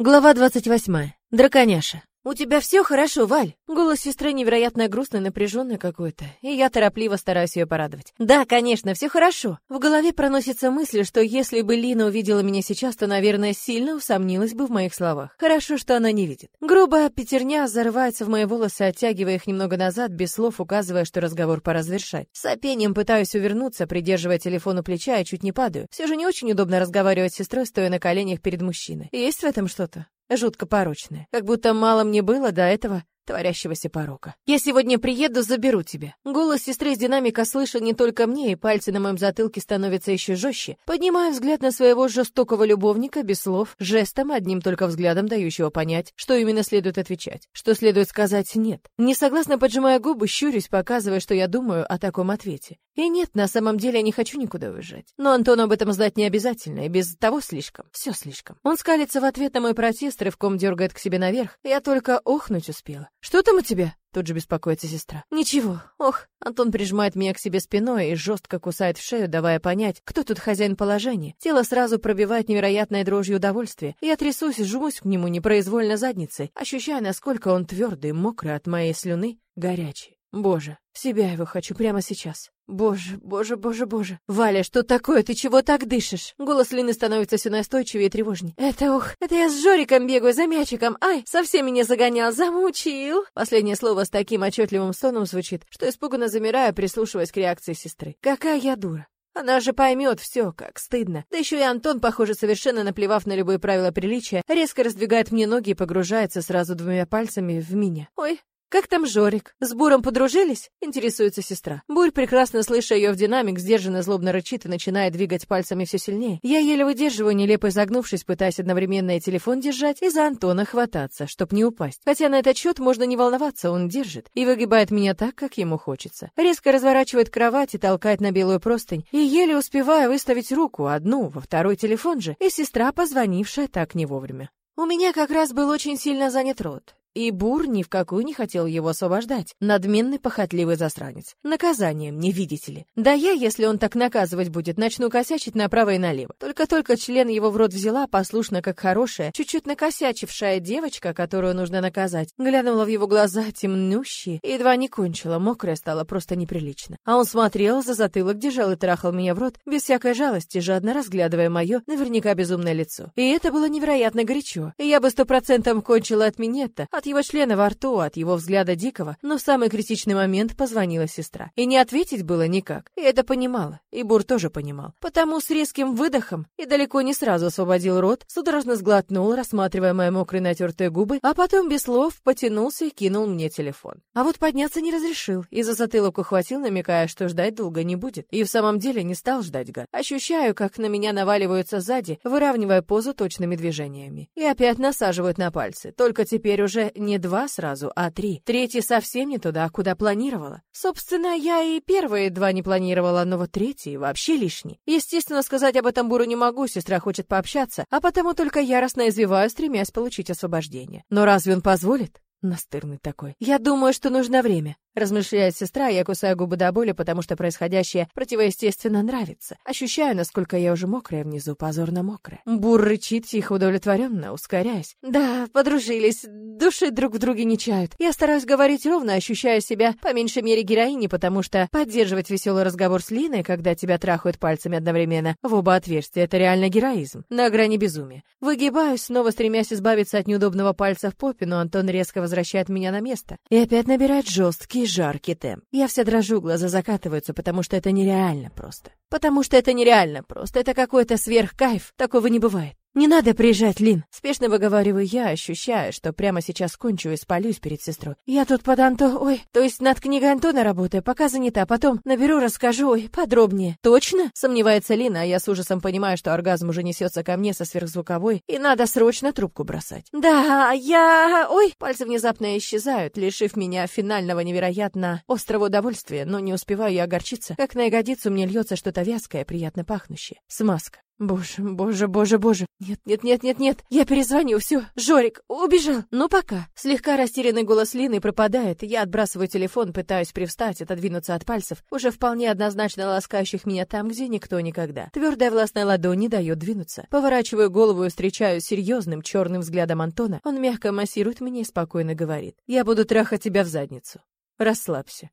Глава 28. Драконяша. «У тебя все хорошо, Валь?» Голос сестры невероятно грустный, напряженный какой-то, и я торопливо стараюсь ее порадовать. «Да, конечно, все хорошо». В голове проносится мысль, что если бы Лина увидела меня сейчас, то, наверное, сильно усомнилась бы в моих словах. Хорошо, что она не видит. Грубая пятерня зарывается в мои волосы, оттягивая их немного назад, без слов указывая, что разговор пора завершать. Сопением пытаюсь увернуться, придерживая телефон у плеча, и чуть не падаю. Все же не очень удобно разговаривать с сестрой, стоя на коленях перед мужчиной. Есть в этом что-то? Жутко порочное. Как будто мало мне было до этого творящегося порока. «Я сегодня приеду, заберу тебя». Голос сестры из динамика слышен не только мне, и пальцы на моем затылке становятся еще жестче. Поднимаю взгляд на своего жестокого любовника без слов, жестом, одним только взглядом дающего понять, что именно следует отвечать, что следует сказать «нет». Не согласно поджимая губы, щурюсь, показывая, что я думаю о таком ответе. И нет, на самом деле я не хочу никуда уезжать. Но Антону об этом знать не обязательно, и без того слишком. Все слишком. Он скалится в ответ на мой протест, рывком дергает к себе наверх. Я только охнуть успела. «Что там у тебя?» Тут же беспокоится сестра. «Ничего. Ох». Антон прижимает меня к себе спиной и жестко кусает в шею, давая понять, кто тут хозяин положения. Тело сразу пробивает невероятной дрожью удовольствия. Я трясусь, жмусь к нему непроизвольно задницей, ощущая, насколько он твердый, мокрый от моей слюны, горячий. Боже, в себя его хочу прямо сейчас. Боже, боже, боже, боже. Валя, что такое? Ты чего так дышишь? Голос Лины становится все настойчивее и тревожней. Это ух, это я с Жориком бегаю за мячиком. Ай, совсем меня загонял, замучил. Последнее слово с таким отчетливым стоном звучит, что испуганно замираю, прислушиваясь к реакции сестры. Какая я дура. Она же поймет все, как стыдно. Да еще и Антон, похоже, совершенно наплевав на любые правила приличия, резко раздвигает мне ноги и погружается сразу двумя пальцами в меня. Ой, «Как там Жорик? С Буром подружились?» — интересуется сестра. Бурь, прекрасно слыша ее в динамик, сдержанно злобно рычит и начинает двигать пальцами все сильнее. Я еле выдерживаю, нелепо изогнувшись, пытаясь одновременно и телефон держать, и за Антона хвататься, чтоб не упасть. Хотя на этот счет можно не волноваться, он держит и выгибает меня так, как ему хочется. Резко разворачивает кровать и толкает на белую простынь, и еле успеваю выставить руку, одну, во второй телефон же, и сестра, позвонившая так не вовремя. У меня как раз был очень сильно занят рот. И Бур ни в какую не хотел его освобождать. Надменный, похотливый засранец. Наказанием, не видите ли. Да я, если он так наказывать будет, начну косячить направо и налево. Только-только член его в рот взяла, послушно, как хорошая, чуть-чуть накосячившая девочка, которую нужно наказать. Глянула в его глаза, темнющие, и едва не кончила, мокрая стала просто неприлично. А он смотрел за затылок, держал и трахал меня в рот, без всякой жалости, жадно разглядывая мое, наверняка безумное лицо. И это было невероятно горячо. И я бы сто процентов кончила от минета, от его члена во рту, от его взгляда дикого, но в самый критичный момент позвонила сестра. И не ответить было никак. И это понимала. И Бур тоже понимал. Потому с резким выдохом и далеко не сразу освободил рот, судорожно сглотнул, рассматривая мои мокрые натертые губы, а потом без слов потянулся и кинул мне телефон. А вот подняться не разрешил, и за затылок ухватил, намекая, что ждать долго не будет. И в самом деле не стал ждать, гад. Ощущаю, как на меня наваливаются сзади, выравнивая позу точными движениями. И опять насаживают на пальцы. Только теперь уже не два сразу, а три. Третий совсем не туда, куда планировала. Собственно, я и первые два не планировала, но вот третий вообще лишний. Естественно, сказать об этом Буру не могу, сестра хочет пообщаться, а потому только яростно извиваю, стремясь получить освобождение. Но разве он позволит? Настырный такой. Я думаю, что нужно время. Размышляет сестра, я кусаю губы до боли, потому что происходящее противоестественно нравится. Ощущаю, насколько я уже мокрая внизу, позорно мокрая. Бур рычит тихо удовлетворенно, ускоряясь. Да, подружились, души друг в друге не чают. Я стараюсь говорить ровно, ощущая себя по меньшей мере героиней, потому что поддерживать веселый разговор с Линой, когда тебя трахают пальцами одновременно в оба отверстия, это реально героизм. На грани безумия. Выгибаюсь, снова стремясь избавиться от неудобного пальца в попе, но Антон резко возвращает меня на место. И опять набирает жесткий, жаркий темп. Я вся дрожу, глаза закатываются, потому что это нереально просто. Потому что это нереально просто. Это какой-то сверхкайф. Такого не бывает. «Не надо приезжать, Лин!» Спешно выговариваю я, ощущая, что прямо сейчас кончу и спалюсь перед сестрой. «Я тут под Анто... Ой, то есть над книгой Антона работаю, пока занята, потом наберу, расскажу, ой, подробнее». «Точно?» — сомневается Лина, а я с ужасом понимаю, что оргазм уже несется ко мне со сверхзвуковой, и надо срочно трубку бросать. «Да, я... Ой!» Пальцы внезапно исчезают, лишив меня финального невероятно острого удовольствия, но не успеваю я огорчиться, как на ягодицу мне льется что-то вязкое, приятно пахнущее. Смазка. Боже, боже, боже, боже. Нет, нет, нет, нет, нет. Я перезвоню, все. Жорик, убежал. Ну пока. Слегка растерянный голос Лины пропадает. Я отбрасываю телефон, пытаюсь привстать, отодвинуться от пальцев, уже вполне однозначно ласкающих меня там, где никто никогда. Твердая властная ладонь не дает двинуться. Поворачиваю голову и встречаю серьезным черным взглядом Антона. Он мягко массирует меня и спокойно говорит. Я буду трахать тебя в задницу. Расслабься.